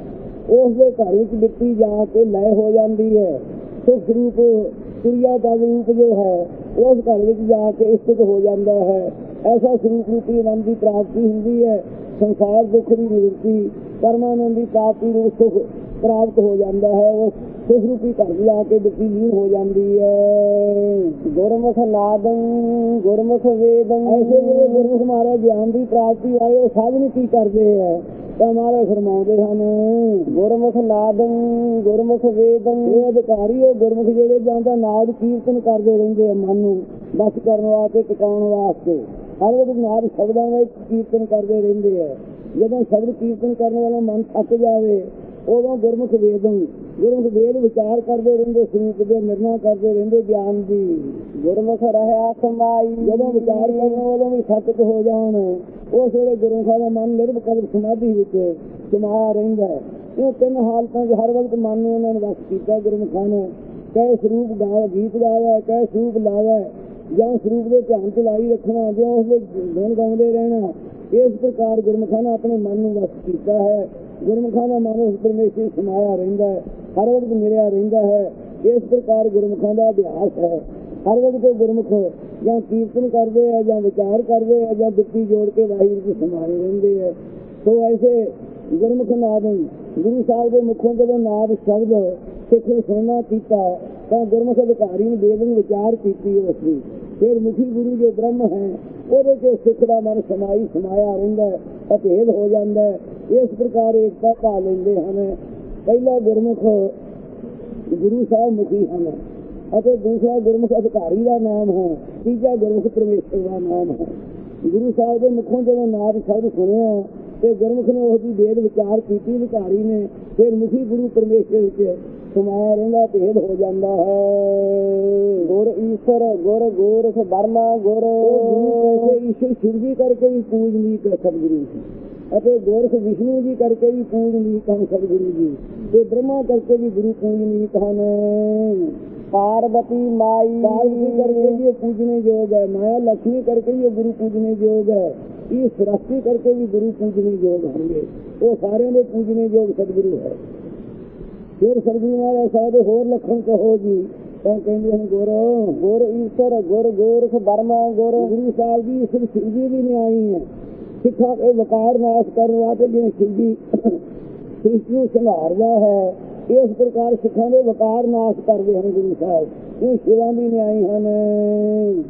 ਉਸ ਦੇ ਘਰ ਵਿੱਚ ਦਿੱਤੀ ਜਾ ਕੇ ਲੈ ਹੋ ਜਾਂਦੀ ਹੈ ਸੁਖ ਸਰੂਪ ਕੁਰੀਆ ਦਾ ਰੂਪ ਜੋ ਹੈ, ਉਸ ਘਰ ਵਿੱਚ ਜਾ ਕੇ ਸਥਿਤ ਹੋ ਜਾਂਦਾ ਹੈ। ਐਸਾ ਸਰੂਪ ਰੂਪੀ ਆਨੰਦ ਦੀ ਪ੍ਰਾਪਤੀ ਹੁੰਦੀ ਹੈ ਸੰਸਾਰ ਦੁੱਖ ਦੀ ਨਿਵਰਤੀ ਪਰਮਾਨੰਦ ਦੀ ਪ੍ਰਾਪਤੀ ਨੂੰ ਸੁਖ ਪ੍ਰਾਪਤ ਹੋ ਜਾਂਦਾ ਹੈ ਉਸ ਸੁਖ ਰੂਪੀ ਘਰ ਜਾ ਕੇ ਦਿੱਤੀ ਲੀਨ ਹੋ ਜਾਂਦੀ ਹੈ। ਗੁਰਮੁਖ ਨਾਦੰ ਗੁਰਮੁਖ ਵੇਦੰ। ਐਸੇ ਜਿਹੜੇ ਗੁਰਮੁਖ ਮਹਾਰਾਜ ਗਿਆਨ ਦੀ ਪ੍ਰਾਪਤੀ ਵਾਲੇ ਉਹ ਸਾਧਨ ਕੀ ਕਰਦੇ ਹੈ ਤਾਂ ਮਹਾਰਾਜ ਫਰਮਾਉਂਦੇ ਹਨ ਗੁਰਮੁਖ ਨਾਦੰ ਗੁਰਮੁਖ ਵੇਦੰ। ਇਹ ਅਧਿਕਾਰੀ ਉਹ ਗੁਰਮੁਖ ਜਿਹੜੇ ਜਾਂਦਾ ਨਾਦ ਕੀਰਤਨ ਕਰਦੇ ਰਹਿੰਦੇ ਆ ਮਨ ਨੂੰ ਬਸ ਕਰਨ ਵਾਸਤੇ ਟਿਕਾਉਣ ਵਾਸਤੇ। ਹਰ ਵੇਲੇ ਨਾਦ ਸ਼ਬਦਾਂ ਦਾ ਕੀਰਤਨ ਕਰਦੇ ਰਹਿੰਦੇ ਆ। ਜਦੋਂ ਸ਼ਬਦ ਕੀਰਤਨ ਕਰਨ ਵਾਲਾ ਮਨ ਥੱਕ ਜਾਵੇ, ਉਦੋਂ ਗੁਰਮੁਖ ਵੇਦੰ ਗੁਰਮੁਖ ਵੇਦ ਵਿਚਾਰ ਕਰਦੇ ਰਹਿੰਦੇ ਸਰੂਪ ਦੇ ਨਿਰਣਾ ਕਰਦੇ ਰਹਿੰਦੇ ਗਿਆਨ ਦੀ। ਗੁਰਮੁਖ ਰਹਿਆ ਸਮਾਈ। ਜਦੋਂ ਵਿਚਾਰ ਕਰਨ ਉਦੋਂ ਵੀ ਸੱਚਤ ਹੋ ਜਾਣ ਉਸ ਵੇਲੇ ਗੁਰਮੁਖਾਂ ਦਾ ਮਨ ਨਿਰਵਕਲ ਸਮਾਧੀ ਵਿੱਚ ਸਮਾਇਆ ਰਹਿੰਦਾ ਹੈ। ਇਹ ਤਿੰਨ ਹਾਲਤਾਂ 'ਚ ਹਰ ਵਕਤ ਮਨ ਨੂੰ ਉਹਨਾਂ ਨੇ ਵਸ ਕੀਤਾ, ਗੁਰਮੁਖਾਂ ਨੇ। ਕਹੇ ਸਰੂਪ ਗਾਇਆ, ਗੀਤ ਗਾਇਆ, ਕਹੇ ਸਰੂਪ ਲਾਇਆ, ਜਾਂ ਸਰੂਪ ਦੇ ਧਿਆਨ ਚ ਲਾਈ ਰੱਖਣਾ, ਜਾਂ ਉਸ ਦੇ ਗੁਣ ਗਾਉਂਦੇ ਰਹਿਣਾ ਇਸ ਪ੍ਰਕਾਰ ਗੁਰਮੁਖਾਂ ਨੇ ਆਪਣੇ ਮਨ ਨੂੰ ਵਸ ਕੀਤਾ ਹੈ। ਗੁਰਮੁਖਾਂ ਦਾ ਮਨ ਉਸ ਪਰਮੇਸ਼ਰ ਸਮਾਇਆ ਰਹਿੰਦਾ ਹੈ। ਹਰ ਵਕਤ ਮਿਲਿਆ ਰਹਿੰਦਾ ਹੈ। ਇਸ ਪ੍ਰਕਾਰ ਗੁਰਮੁਖਾਂ ਦਾ ਅਭਿਆਸ ਹੈ। ਹਰ ਵਕਤ ਗੁਰਮੁਖ ਜਾਂ ਕੀਰਤਨ ਕਰਦੇ ਆ ਜਾਂ ਵਿਚਾਰ ਕਰਦੇ ਆ ਜਾਂ ਬਿੱਤੀ ਜੋੜ ਕੇ ਵਾਹਿਗੁਰੂ ਜੀ ਸਮਾਰੇ ਰਹਿੰਦੇ ਆ, ਸੋ ਐਸੇ ਗੁਰਮੁਖ ਨਾਦ ਗੁਰੂ ਸਾਹਿਬ ਦੇ ਮੁਖੋਂ ਜਦੋਂ ਨਾਦ ਸ਼ਬਦ ਸਿੱਖ ਨੂੰ ਸੁਣਨਾ ਕੀਤਾ, ਤਾਂ ਗੁਰਮੁਖ ਅਧਿਕਾਰੀ ਨੇ ਬੇਦ ਨੂੰ ਵਿਚਾਰ ਕੀਤੀ ਉਸ ਦੀ। ਫਿਰ ਮੁਖੀ ਗੁਰੂ ਜੋ ਬ੍ਰਹਮ ਹੈ ਉਹਦੇ ਤੇ ਸਿੱਖ ਦਾ ਮਨ ਸਮਾਈ ਸਮਾਇਆ ਰਹਿੰਦਾ ਹੈ ਅਭੇਦ ਹੋ ਜਾਂਦਾ ਹੈ। ਇਸ ਪ੍ਰਕਾਰ ਏਕਤਾ ਪਾ ਲੈਂਦੇ ਹਨ। ਪਹਿਲਾ ਗੁਰਮੁਖ ਗੁਰੂ ਸਾਹਿਬ ਮੁਖੀ ਹਨ ਅਤੇ ਦੂਸਰਾ ਗੁਰਮੁਖ ਅਧਿਕਾਰੀ ਦਾ ਨਾਮ ਹੈ, ਤੀਜਾ ਗੁਰਮੁਖ ਪਰਮੇਸ਼ਰ ਦਾ ਨਾਮ ਹੈ। ਗੁਰੂ ਸਾਹਿਬ ਦੇ ਮੁਖੋਂ ਜਦੋਂ ਨਾਦ ਸ਼ਬਦ ਸੁਣਿਆ, ਤੇ ਗੁਰਮੁਖ ਨੇ ਉਹਦੀ ਵੇਦ ਵਿਚਾਰ ਕੀਤੀ ਅਧਿਕਾਰੀ ਨੇ, ਫਿਰ ਮੁਖੀ ਗੁਰੂ ਪਰਮੇਸ਼ਰ ਵਿੱਚ ਸਮਾਇਆ ਰਹਿੰਦਾ ਭੇਦ ਹੋ ਜਾਂਦਾ ਹੈ। ਗੁਰ ਈਸ਼ਰ ਗੁਰ ਗੁਰ ਉਹ ਗੁਰੂ ਕੈਸੇ ਈਸ਼ਰ ਸ਼ਿਵ ਜੀ ਕਰਕੇ ਵੀ ਪੂਜਨੀ ਕਰ ਸਤਿਗੁਰੂ ਜੀ। ਅਤੇ ਗੋਰਖ ਵਿਸ਼ਨੂੰ ਜੀ ਕਰਕੇ ਵੀ ਪੂਜਨੀ ਕਹਨ ਸਤਿਗੁਰੂ ਜੀ। ਤੇ ਬ੍ਰਹਮਾ ਕਰਕੇ ਵੀ ਗੁਰੂ ਪੂਜਨੀ ਕਹਨ ਪਾਰਵਤੀ ਮਾਈ ਪਾਰਵਤੀ ਕਰਕੇ ਵੀ ਪੂਜਨੇ ਯੋਗ ਹੈ। ਮਾਇਆ ਲక్ష్ਮੀ ਕਰਕੇ ਵੀ ਗੁਰੂ ਪੂਜਨੇ ਯੋਗ ਹੈ। ਇਹ ਸ੍ਰਸ਼ਟੀ ਕਰਕੇ ਵੀ ਗੁਰੂ ਪੂਜਨੇ ਯੋਗ ਹੋਣਗੇ। ਉਹ ਸਾਰਿਆਂ ਦੇ ਪੂਜਨੇ ਯੋਗ ਸਤਿਗੁਰੂ ਹੈ। ਫਿਰ ਸਤਿਗੁਰੂ ਮਹਾਰਾਜ ਸਾਹਿਬ ਦੇ ਹੋਰ ਲੱਖਣ ਕਹੋ ਜੀ। ਤਾਂ ਕਹਿੰਦੇ ਹਨ, ਗੁਰ ਗੁਰ ਈਸ਼ਰ, ਗੁਰ ਗੋਰਖ ਬਰਮਾ ਗੁਰ ਗੁਰੂ ਸਾਹਿਬ ਜੀ ਸਿਰ ਸ਼ਿਵ ਵੀ ਨਹੀਂ ਆਈ ਹੈ। ਸਿੱਖਾਂ ਦੇ ਵਕਾਰ ਨਾਸ਼ ਕਰਨ ਵਾਸਤੇ ਜਿਵੇਂ ਸ਼ਿਵ ਸ੍ਰਿਸ਼ਟੀ ਨੂੰ ਸੰਭਾਲਦਾ ਹੈ, ਇਸ ਪ੍ਰਕਾਰ ਸਿੱਖਾਂ ਦੇ ਵਕਾਰ ਨਾਸ਼ ਕਰਦੇ ਹਨ ਗੁਰੂ ਸਾਹਿਬ। ਇਹ ਸ਼ਿਵਾਂ ਦੀ ਨਿਆਈ ਹਨ।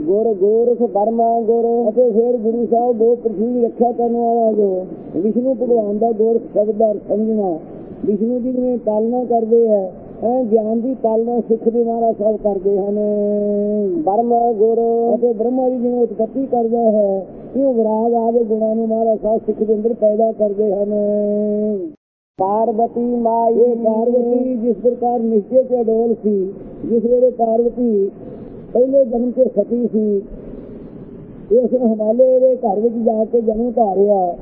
ਗੁਰ ਗੋਰਖ ਬਰਮਾ ਗੁਰ ਅਤੇ ਫਿਰ ਗੁਰੂ ਸਾਹਿਬ ਦੋ ਪ੍ਰਥੀ ਰੱਖਿਆ ਕਰਨ ਵਾਲਾ ਜੋ, ਵਿਸ਼ਨੂੰ ਭਗਵਾਨ ਦਾ ਗੋਰਖ ਸ਼ਬਦ ਦਾ ਸਮਝਣਾ। ਵਿਸ਼ਨੂੰ ਜੀ ਨੇ ਪਾਲਣਾ ਕਰਦੇ ਹੈ ਐ ਗਿਆਨ ਦੀ ਪਾਲਣਾ ਸਿੱਖ ਦੇ ਮਹਾਰਾਜ ਸਾਹਿਬ ਕਰਦੇ ਹਨ। ਬਰਮਾ ਗੁਰ। ਅਤੇ ਬ੍ਰਹਮਾ ਜੀ ਜਿਵੇਂ ਉਤਪਤੀ ਕਰਦਾ ਹੈ ਇਹ ਵਿਰਾਗ ਆਦੇ ਗੁਣਾਂ ਨੂੰ ਮਹਾਰਾਜ ਸਾਹਿਬ ਸਿੱਖ ਦੇ ਅੰਦਰ ਪੈਦਾ ਕਰਦੇ ਹਨ। ਪਾਰਵਤੀ ਮਾਈ। ਪਾਰਵਤੀ ਜਿਸ ਪ੍ਰਕਾਰ ਨਿਸ਼ਚੇ ਤੇ ਅਡੋਲ ਸੀ ਜਿਸ ਵੇਲੇ ਪਾਰਵਤੀ ਪਹਿਲੇ ਜਨਮ ਤੇ ਸਤੀ ਸੀ ਇਸ ਨੇ ਹਿਮਾਲਏ ਦੇ ਘਰ ਵਿੱਚ ਜਾ ਕੇ ਜਨਮ ਧਾਰਿਆ।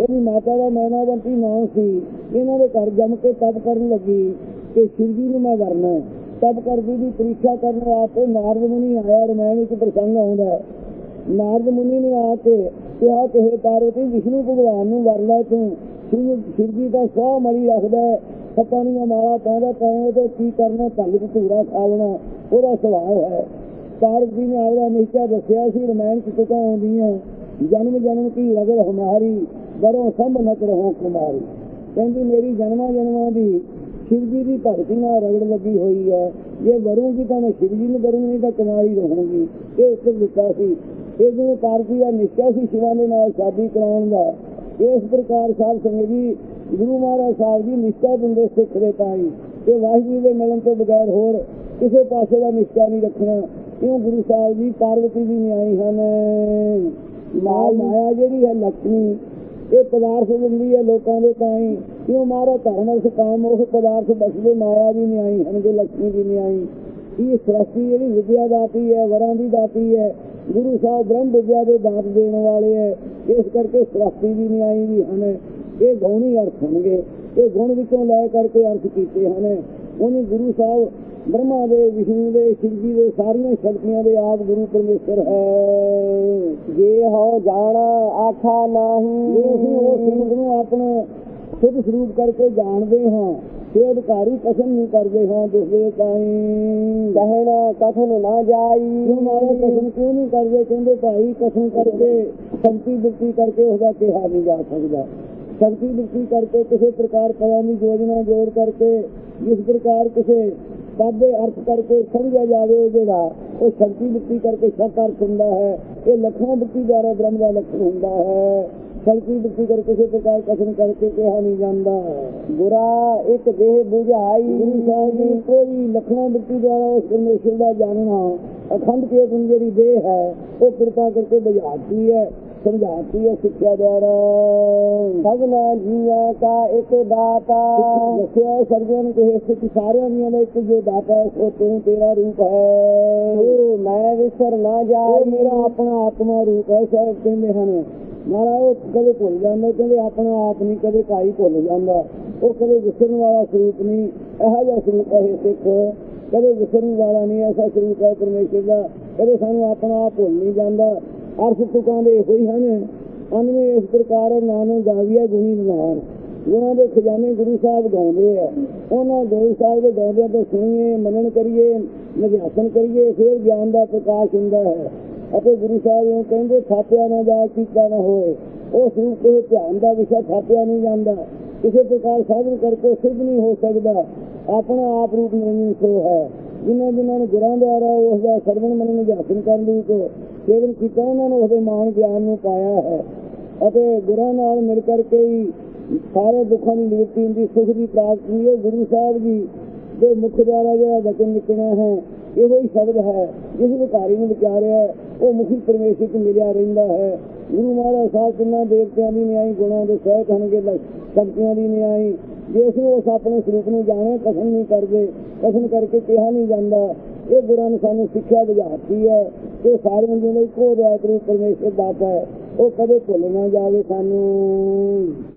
ਇਹਦੀ ਮਾਤਾ ਦਾ ਮੈਨਾਵੰਤੀ ਨਾਮ ਸੀ ਇਹਨਾਂ ਦੇ ਘਰ ਜੰਮ ਕੇ ਤਪ ਕਰਨ ਲੱਗੀ ਕਿ ਸ਼ਿਵ ਜੀ ਨੂੰ ਮੈਂ ਵਰਨਾ ਤਪ ਕਰਦੀ ਦੀ ਪ੍ਰੀਖਿਆ ਕਰਨ ਵਾਸਤੇ ਨਾਰਦ ਮੁਨੀ ਆਇਆ ਰਮਾਇਣ ਵਿੱਚ ਪ੍ਰਸੰਗ ਆਉਂਦਾ ਨਾਰਦ ਮੁਨੀ ਨੇ ਆ ਕੇ ਕਿਹਾ ਕਿ ਹੇ ਪਾਰਵਤੀ, ਵਿਸ਼ਨੂੰ ਭਗਵਾਨ ਨੂੰ ਵਰ ਲੈ ਤੂੰ। ਸ਼ਿਵ ਸ਼ਿਵ ਜੀ ਦਾ ਸੌ ਮਲੀ ਰੱਖਦਾ ਪਤਾ ਨਹੀਂ ਮਾਲਾ ਪਾਉਂਦਾ ਪਾਏ ਤੇ ਕੀ ਕਰਨਾ ਭੰਗ ਚ ਧੂਰਾ ਖਾ ਲੈਣਾ। ਉਹਦਾ ਸੁਭਾਅ ਹੈ। ਪਾਰਵਤੀ ਨੇ ਆਪਦਾ ਨਿਸ਼ਚਾ ਦੱਸਿਆ ਸੀ, ਰਮਾਇਣ ਚ ਤੁਕਾਂ ਆਉਂਦੀਆਂ ਜਨਮ ਜਨਮ ਕੀ ਰਗੜ ਹਮਾਰੀ, ਵਰੋਂ ਸੰਭ ਨਚ ਰਹੋ ਕੁਮਾਰੀ। ਕਹਿੰਦੀ ਮੇਰੀ ਜਨਮਾਂ ਜਨਮਾਂ ਦੀ ਸ਼ਿਵ ਜੀ ਦੀ ਭਗਤੀ ਨਾਲ ਰਗੜ ਲੱਗੀ ਹੋਈ ਹੈ। ਜੇ ਵਰੂਗੀ ਤਾਂ ਮੈਂ ਸ਼ਿਵ ਜੀ ਨੂੰ ਕਰੂੰਗੀ ਨਹੀਂ ਤਾਂ ਕੁਮਾਰੀ ਰਹੂੰਗੀ। ਇਹ ਇੱਕ ਦਿੱਤਾ ਸੀ। ਇਹ ਜਿਵੇਂ ਪਾਰਵਤੀ ਦਾ ਨਿਸ਼ਚਾ ਸੀ ਸ਼ਿਵਾਂ ਦੇ ਨਾਲ ਸ਼ਾਦੀ ਕਰਾਉਣ ਦਾ। ਇਸ ਪ੍ਰਕਾਰ ਸਾਧ ਸੰਗਤ ਜੀ ਗੁਰੂ ਮਹਾਰਾਜ ਸਾਹਿਬ ਜੀ ਨਿਸ਼ਚਾ ਦਿੰਦੇ ਸਿੱਖ ਦੇ ਤਾਈ ਕਿ ਵਾਹਿਗੁਰੂ ਦੇ ਮਿਲਣ ਤੋਂ ਬਗੈਰ ਹੋਰ ਕਿਸੇ ਪਾਸੇ ਦਾ ਨਿਸ਼ਚਾ ਨਹੀਂ ਰੱਖਣਾ। ਕਿਉਂ ਗੁਰੂ ਸਾਹਿਬ ਜੀ ਪਾਰਵਤੀ ਦੀ ਨਿਆਈ ਹਨ? ਮਾਇਆ ਮਾਇਆ ਜਿਹੜੀ ਹੈ ਲక్ష్ਮੀ ਇਹ ਪਦਾਰਥ ਦਿੰਦੀ ਹੈ ਲੋਕਾਂ ਦੇ ਤਾਈ। ਕਿਉਂ ਮਾਰਾ ਧਰਮ ਅਰਥ ਕਾਮ, ਉਹ ਪਦਾਰਥ ਬਸਦੇ ਮਾਇਆ ਦੀ ਨਿਆਈ ਹਨ ਜੋ ਲక్ష్ਮੀ ਦੀ ਨਿਆਈ ਇਹ ਸ੍ਰਸ਼ਟੀ ਜਿਹੜੀ ਵਿਦਿਆ ਦਾਤੀ ਹੈ, ਵਰਾਂ ਦੀ ਦਾਤੀ ਹੈ, ਗੁਰੂ ਸਾਹਿਬ ਬ੍ਰਹਮ ਵਿਦਿਆ ਦੇ ਦਾਤ ਦੇਣ ਵਾਲੇ ਹੈ। ਇਸ ਕਰਕੇ ਸ੍ਰਸ਼ਟੀ ਦੀ ਨਿਆਈ ਵੀ ਹਨ। ਇਹ ਗੌਣੀ ਅਰਥ ਹੋਣਗੇ। ਇਹ ਗੁਣ ਵਿੱਚੋਂ ਲੈ ਕਰਕੇ ਅਰਥ ਕੀਤੇ ਹਨ। ਉਹਨੇ ਗੁਰੂ ਸਾਹਿਬ ਬ੍ਰਹਮਾ ਦੇ ਵਿਸ਼ਨੂੰ ਦੇ ਸ਼ਿਵ ਜੀ ਦੇ ਸਾਰੀਆਂ ਸ਼ਕਤੀਆਂ ਦੇ ਆਪ ਗੁਰੂ ਪਰਮੇਸ਼ਰ ਹੈ। ਜੇ ਹੋ ਜਾਣਾ ਆਖਾ ਨਹੀਂ। ਜੇ ਅਸੀਂ ਉਹ ਸਿੰਘ ਨੂੰ ਆਪਣਾ ਸਿੱਧ ਸਰੂਪ ਕਰਕੇ ਜਾਣਦੇ ਹਾਂ ਤੇ ਅਧਿਕਾਰੀ ਕਸਮ ਨਹੀਂ ਕਰਦੇ ਹਾਂ ਦੁਸਰੇ ਤਾਈਂ ਕਹਿਣਾ ਕਥਨ ਨਾ ਜਾਈ। ਮਾਰਾ ਕਸਮ ਕਿਉਂ ਨਹੀਂ ਕਰਦੇ? ਕਹਿੰਦੇ ਭਾਈ ਕਸਮ ਕਰਕੇ ਸ਼ਕਤੀ ਬਿਰਤੀ ਕਰਕੇ ਉਹਦਾ ਕਿਹਾ ਨਹੀਂ ਜਾ ਸਕਦਾ। ਸ਼ਕਤੀ ਬਿਰਤੀ ਕਰਕੇ ਕਿਸੇ ਪ੍ਰਕਾਰ ਕਲਾ ਦੀ ਯੋਜਨਾ ਜੋੜ ਕਰਕੇ ਜਿਸ ਪ੍ਰਕਾਰ ਕਿਸੇ ਪਦ ਅਰਥ ਕਰਕੇ ਸਮਝਿਆ ਜਾਵੇ ਜਿਹੜਾ ਉਹ ਸ਼ਕਤੀ ਬਿਰਤੀ ਕਰਕੇ ਸ਼ਕ ਅਰਥ ਹੁੰਦਾ ਹੈ, ਇਹ ਲੱਖਾਂ ਬਿਰਤੀ ਦੁਆਰਾ ਬ੍ਰਹਮ ਦਾ ਲਖਣ ਹੁੰਦਾ ਹੈ। ਸਲਕੀ ਬਿੱਤੀ ਕਰ ਕਿਸੇ ਪ੍ਰਕਾਰ ਕਸਮ ਕਰਕੇ ਕਿਹਾ ਨਹੀਂ ਜਾਂਦਾ। ਬੁਰਾ ਇੱਕ ਦੇਹ ਬੁਝਾਈ, ਗੁਰੂ ਸਾਹਿਬ ਜੀ ਕੋਈ ਲਖਣਾ ਬੁੱਤੀ ਦੁਆਰਾ ਉਸ ਪਰਮੇਸ਼ਰ ਦਾ ਜਾਣਨਾ, ਅਖੰਡ ਚੇਤਨ ਜਿਹੜੀ ਦੇਹ ਹੈ, ਉਹ ਕਿਰਪਾ ਕਰਕੇ ਬੁਝਾਤੀ ਹੈ। ਸਮਝਾਤੀ ਹੈ ਸਿੱਖਿਆ ਦੁਆਰਾ ਸਭਨਾ ਜੀਵਾਂ ਕਾ ਇੱਕ ਦਾਤਾ। ਦੱਸਿਆ ਸਰਗਿਆਂ ਨੂੰ ਕਹੇ ਸਿੱਖ ਸਾਰਿਆਂ ਦੀਆਂ ਦਾ ਇੱਕ ਜੋ ਦਾਤਾ ਹੈ ਉਹ ਤੂੰ ਤੇਰਾ ਰੂਪ ਹੈ। ਮੈਂ ਵਿਸਰ ਨਾ ਜਾਈ ਮੇਰਾ ਆਪਣਾ ਆਤਮਾ ਰੂਪ ਹੈ ਸਾਹਿਬ ਕਹਿੰਦੇ ਹਨ। ਮਹਾਰਾਜ ਉਹ ਕਦੇ ਭੁੱਲ ਜਾਂਦਾ ਕਹਿੰਦੇ ਆਪਣਾ ਆਪ ਨਹੀਂ ਕਦੇ ਕਾਈ ਭੁੱਲ ਜਾਂਦਾ। ਉਹ ਕਦੇ ਵਿਸਰਨ ਵਾਲਾ ਸਰੂਪ ਨਹੀਂ ਇਹੋ ਜਿਹਾ ਸਰੂਪ ਹੈ ਸਿੱਖ। ਕਦੇ ਵਿਸਰਨ ਵਾਲਾ ਨਹੀਂ ਐਸਾ ਸਰੂਪ ਹੈ ਪਰਮੇਸ਼ਰ ਦਾ। ਕਦੇ ਸਾਨੂੰ ਆਪਣਾ ਆਪ ਭੁੱਲ ਨਹੀਂ ਜਾਂਦਾ। ਅਰਥ ਤੁਕਾਂ ਦੇ ਇਹੋ ਹਨ, ਅਨਵੇਂ ਇਸ ਪ੍ਰਕਾਰ ਨਾਨਕ ਗਾਵੀਆ ਗੁਣੀ ਨਿਵਾਰ ਉਹਨਾਂ ਦੇ ਖਜ਼ਾਨੇ ਗੁਰੂ ਸਾਹਿਬ ਗਾਉਂਦੇ ਆ, ਉਹਨਾਂ ਗੁਰੂ ਸਾਹਿਬ ਦੇ ਗਾਉਂਦਿਆਂ ਤੋਂ ਸੁਣੀਏ ਮਨਨ ਕਰੀਏ ਨਿਧਿਆਸਨ ਕਰੀਏ, ਫਿਰ ਗਿਆਨ ਦਾ ਪ੍ਰਕਾਸ਼ ਹੁੰਦਾ ਹੈ। ਅਤੇ ਗੁਰੂ ਸਾਹਿਬ ਨੂੰ ਕਹਿੰਦੇ, ਥਾਪਿਆ ਨਾ ਜਾ, ਕੀਤਾ ਨਾ ਹੋਏ। ਉਸ ਰੂਪ ਕਿਸੇ ਧਿਆਨ ਦਾ ਵਿਸ਼ਾ ਥਾਪਿਆ ਨਹੀਂ ਜਾਂਦਾ। ਕਿਸੇ ਪ੍ਰਕਾਰ ਸਾਧਨ ਕਰਕੇ ਸਿੱਧ ਨਹੀਂ ਹੋ ਸਕਦਾ। ਆਪਣਾ ਆਪ ਰੂਪ ਨਹੀਂ ਸੋ ਹੈ। ਜਿਨ੍ਹਾਂ ਜਿਨ੍ਹਾਂ ਨੇ ਗੁਰਾਂ ਦੁਆਰਾ ਉਸ ਦਾ ਸਰਵਣ ਮਨ ਨੂੰ ਹਾਸਲ ਕਰਨ ਲਈ ਕੋ ਸੇਵਨ ਕੀਤਾ, ਉਹਨਾਂ ਨੂੰ ਉਹਦੇ ਮਾਨ ਗਿਆਨ ਨੂੰ ਪਾਇਆ ਹੈ। ਅਤੇ ਗੁਰਾਂ ਨਾਲ ਮਿਲ ਕਰਕੇ ਹੀ ਸਾਰੇ ਦੁੱਖਾਂ ਦੀ ਨਿਵਰਤੀ ਹੁੰਦੀ ਸੁਖ ਦੀ ਪ੍ਰਾਪਤੀ ਉਹ ਗੁਰੂ ਸਾਹਿਬ ਜੀ ਦੇ ਮੁਖ ਦੁਆਰਾ ਜਿਹੜਾ ਵਚਨ ਨਿਕਲਿਆ ਹੈ, ਇਹੋ ਹੀ ਸ਼ਬਦ ਹੈ, ਜਿਸ ਵਿਕਾਰੀ ਨੂੰ ਵਿਚਾਰਿਆ ਉਹ ਮੁਖੀ ਪਰਮੇਸ਼ਰ ਚ ਮਿਲਿਆ ਰਹਿੰਦਾ ਹੈ। ਗੁਰੂ ਮਹਾਰਾਜ ਸਾਹਿਬ ਕਿੰਨਾ ਦੇਵਤਿਆਂ ਦੀ ਨਿਆਈ, ਗੁਣਾਂ ਦੇ ਸਹਿਤ ਹਨਗੇ ਸ਼ਕਤੀਆਂ ਦੀ ਨਿਆਈ ਜੇ ਅਸੀਂ ਉਸ ਆਪਣੇ ਸਰੂਪ ਨੂੰ ਜਾਣੇ ਕਸਮ ਨਹੀਂ ਕਰਦੇ ਕਸਮ ਕਰਕੇ ਕਿਹਾ ਨਹੀਂ ਜਾਂਦਾ, ਇਹ ਗੁਰਾਂ ਨੇ ਸਾਨੂੰ ਸਿੱਖਿਆ ਬੁਝਾਤੀ ਹੈ ਕਿ ਸਾਰਿਆਂ ਦੇ ਲਈ ਇੱਕੋ ਰਿਆਇਤ ਰੂਪ ਪਰਮੇਸ਼ਰ ਦਾਤਾ ਹੈ। ਉਹ ਕਦੇ ਭੁੱਲ ਨਾ ਜਾਵੇ ਸਾਨੂੰ।